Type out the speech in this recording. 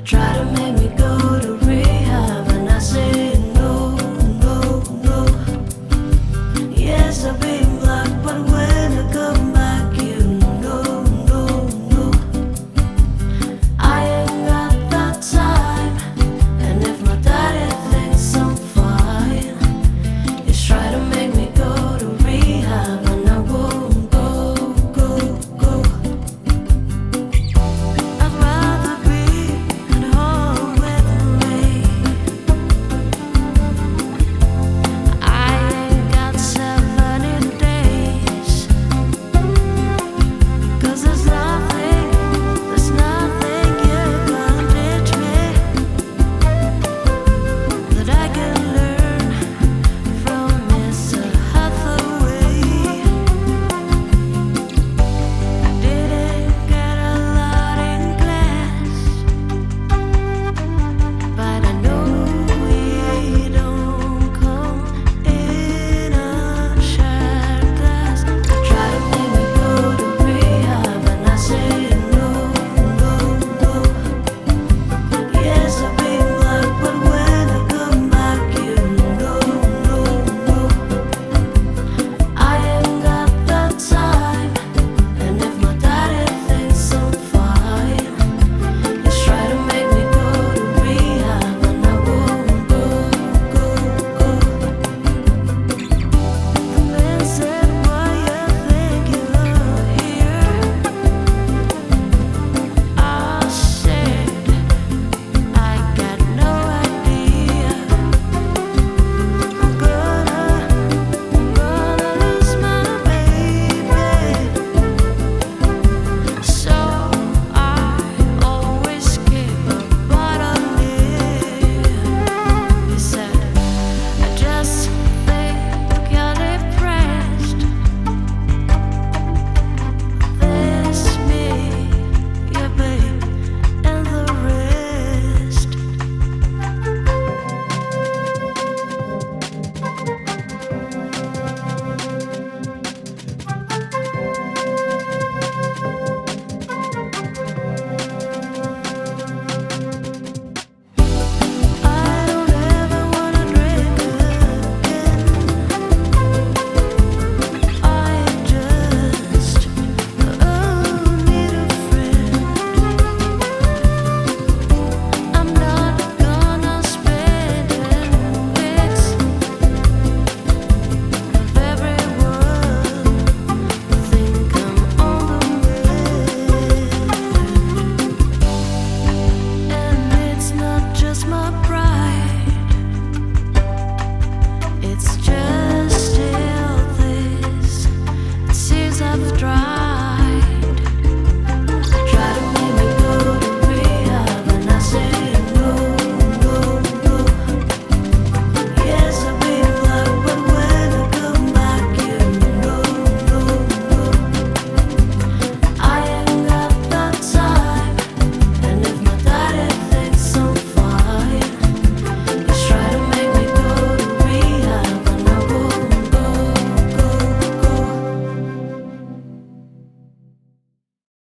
try to make me go to